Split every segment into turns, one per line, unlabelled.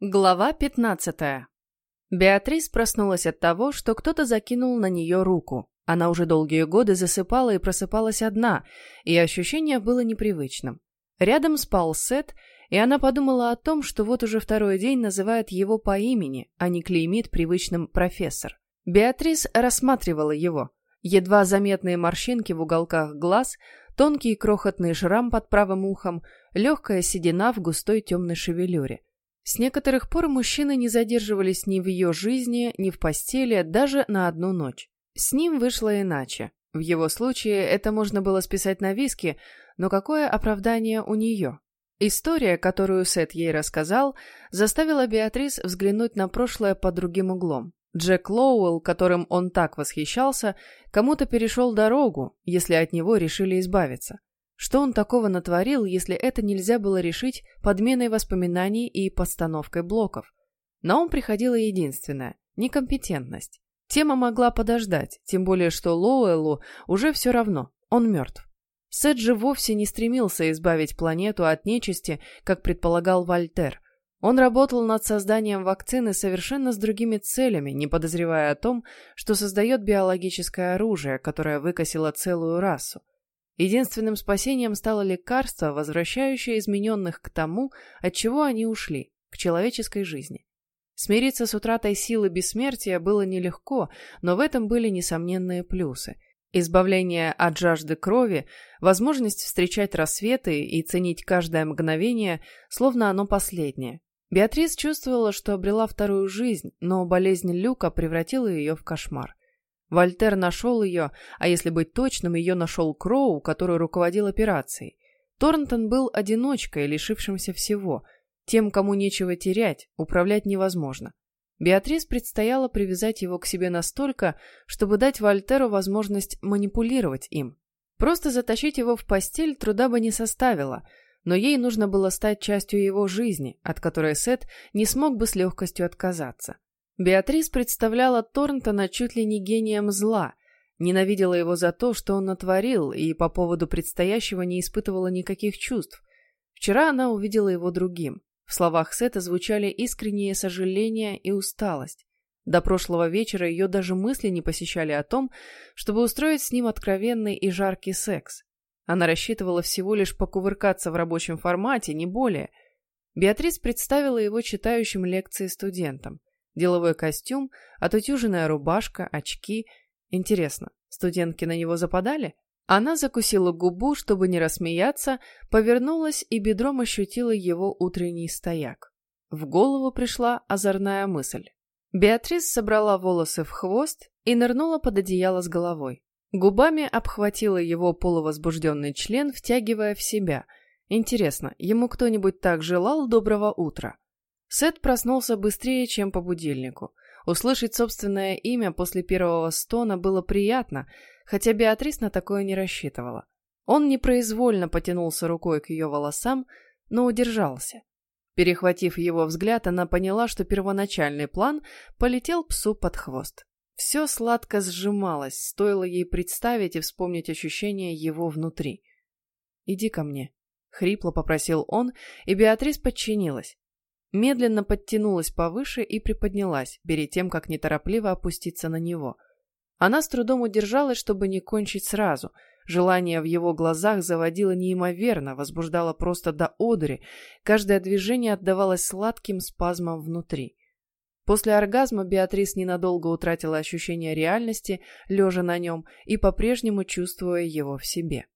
Глава 15. Беатрис проснулась от того, что кто-то закинул на нее руку. Она уже долгие годы засыпала и просыпалась одна, и ощущение было непривычным. Рядом спал Сет, и она подумала о том, что вот уже второй день называет его по имени, а не клеймит привычным «профессор». Беатрис рассматривала его. Едва заметные морщинки в уголках глаз, тонкий крохотный шрам под правым ухом, легкая седина в густой темной шевелюре. С некоторых пор мужчины не задерживались ни в ее жизни, ни в постели, даже на одну ночь. С ним вышло иначе. В его случае это можно было списать на виски, но какое оправдание у нее? История, которую Сет ей рассказал, заставила Беатрис взглянуть на прошлое под другим углом. Джек Лоуэлл, которым он так восхищался, кому-то перешел дорогу, если от него решили избавиться. Что он такого натворил, если это нельзя было решить подменой воспоминаний и постановкой блоков? На ум приходила единственное – некомпетентность. Тема могла подождать, тем более что Лоуэллу уже все равно, он мертв. Же вовсе не стремился избавить планету от нечисти, как предполагал Вольтер. Он работал над созданием вакцины совершенно с другими целями, не подозревая о том, что создает биологическое оружие, которое выкосило целую расу. Единственным спасением стало лекарство, возвращающее измененных к тому, от чего они ушли, к человеческой жизни. Смириться с утратой силы бессмертия было нелегко, но в этом были несомненные плюсы. Избавление от жажды крови, возможность встречать рассветы и ценить каждое мгновение, словно оно последнее. Беатрис чувствовала, что обрела вторую жизнь, но болезнь Люка превратила ее в кошмар. Вольтер нашел ее, а если быть точным, ее нашел Кроу, который руководил операцией. Торнтон был одиночкой, лишившимся всего. Тем, кому нечего терять, управлять невозможно. Беатрис предстояло привязать его к себе настолько, чтобы дать Вольтеру возможность манипулировать им. Просто затащить его в постель труда бы не составило, но ей нужно было стать частью его жизни, от которой Сет не смог бы с легкостью отказаться. Беатрис представляла Торнтона чуть ли не гением зла, ненавидела его за то, что он натворил, и по поводу предстоящего не испытывала никаких чувств. Вчера она увидела его другим. В словах Сета звучали искреннее сожаление и усталость. До прошлого вечера ее даже мысли не посещали о том, чтобы устроить с ним откровенный и жаркий секс. Она рассчитывала всего лишь покувыркаться в рабочем формате, не более. Беатрис представила его читающим лекции студентам. Деловой костюм, отутюженная рубашка, очки. Интересно, студентки на него западали? Она закусила губу, чтобы не рассмеяться, повернулась и бедром ощутила его утренний стояк. В голову пришла озорная мысль. Беатрис собрала волосы в хвост и нырнула под одеяло с головой. Губами обхватила его полувозбужденный член, втягивая в себя. Интересно, ему кто-нибудь так желал доброго утра? Сет проснулся быстрее, чем по будильнику. Услышать собственное имя после первого стона было приятно, хотя Беатрис на такое не рассчитывала. Он непроизвольно потянулся рукой к ее волосам, но удержался. Перехватив его взгляд, она поняла, что первоначальный план полетел псу под хвост. Все сладко сжималось, стоило ей представить и вспомнить ощущение его внутри. «Иди ко мне», — хрипло попросил он, и Беатрис подчинилась медленно подтянулась повыше и приподнялась, перед тем, как неторопливо опуститься на него. Она с трудом удержалась, чтобы не кончить сразу. Желание в его глазах заводило неимоверно, возбуждало просто до одури. Каждое движение отдавалось сладким спазмом внутри. После оргазма Беатрис ненадолго утратила ощущение реальности, лежа на нем и по-прежнему чувствуя его в себе.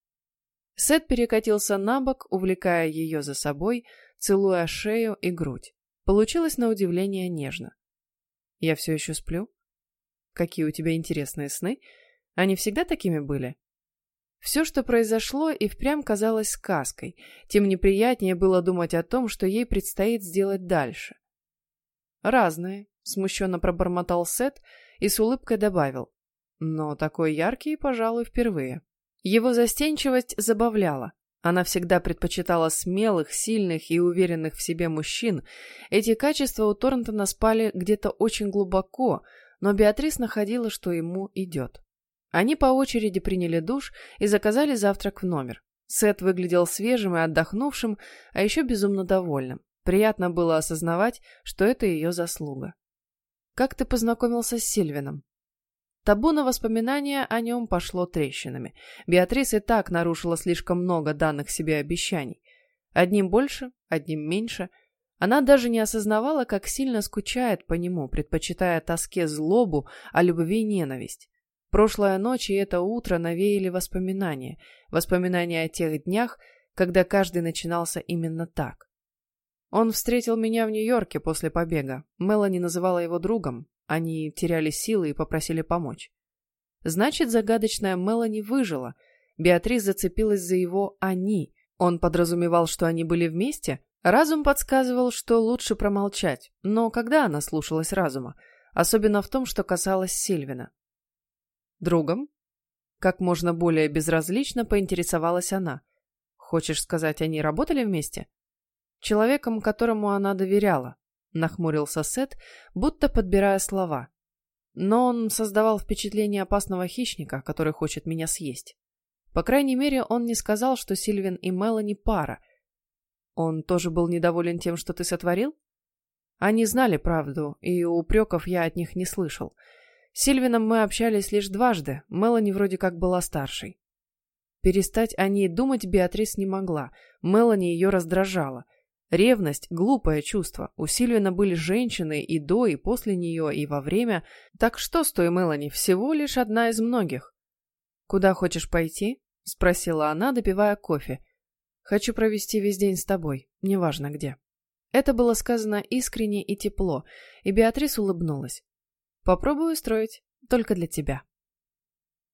Сет перекатился на бок, увлекая ее за собой, целуя шею и грудь. Получилось на удивление нежно. «Я все еще сплю? Какие у тебя интересные сны? Они всегда такими были?» Все, что произошло, и впрямь казалось сказкой, тем неприятнее было думать о том, что ей предстоит сделать дальше. «Разные», — смущенно пробормотал Сет и с улыбкой добавил. «Но такой яркий, пожалуй, впервые». Его застенчивость забавляла. Она всегда предпочитала смелых, сильных и уверенных в себе мужчин. Эти качества у Торнтона спали где-то очень глубоко, но Беатрис находила, что ему идет. Они по очереди приняли душ и заказали завтрак в номер. Сет выглядел свежим и отдохнувшим, а еще безумно довольным. Приятно было осознавать, что это ее заслуга. «Как ты познакомился с Сильвином?» Табу на воспоминания о нем пошло трещинами. Беатрис и так нарушила слишком много данных себе обещаний. Одним больше, одним меньше. Она даже не осознавала, как сильно скучает по нему, предпочитая тоске злобу, а любви ненависть. Прошлая ночь и это утро навеяли воспоминания. Воспоминания о тех днях, когда каждый начинался именно так. Он встретил меня в Нью-Йорке после побега. Мелани называла его другом. Они теряли силы и попросили помочь. Значит, загадочная Мелани выжила. Беатрис зацепилась за его «они». Он подразумевал, что они были вместе? Разум подсказывал, что лучше промолчать. Но когда она слушалась разума? Особенно в том, что касалось Сильвина. Другом? Как можно более безразлично поинтересовалась она. Хочешь сказать, они работали вместе? Человеком, которому она доверяла, нахмурился Сет, будто подбирая слова. Но он создавал впечатление опасного хищника, который хочет меня съесть. По крайней мере, он не сказал, что Сильвин и Мелани пара. Он тоже был недоволен тем, что ты сотворил? Они знали правду, и упреков я от них не слышал. С Сильвином мы общались лишь дважды, Мелани вроде как была старшей. Перестать о ней думать Беатрис не могла, Мелани ее раздражала. Ревность – глупое чувство. У Сильвина были женщины и до, и после нее, и во время. Так что с той Мелани? Всего лишь одна из многих. «Куда хочешь пойти?» – спросила она, допивая кофе. «Хочу провести весь день с тобой, неважно где». Это было сказано искренне и тепло, и Беатрис улыбнулась. «Попробую устроить, только для тебя».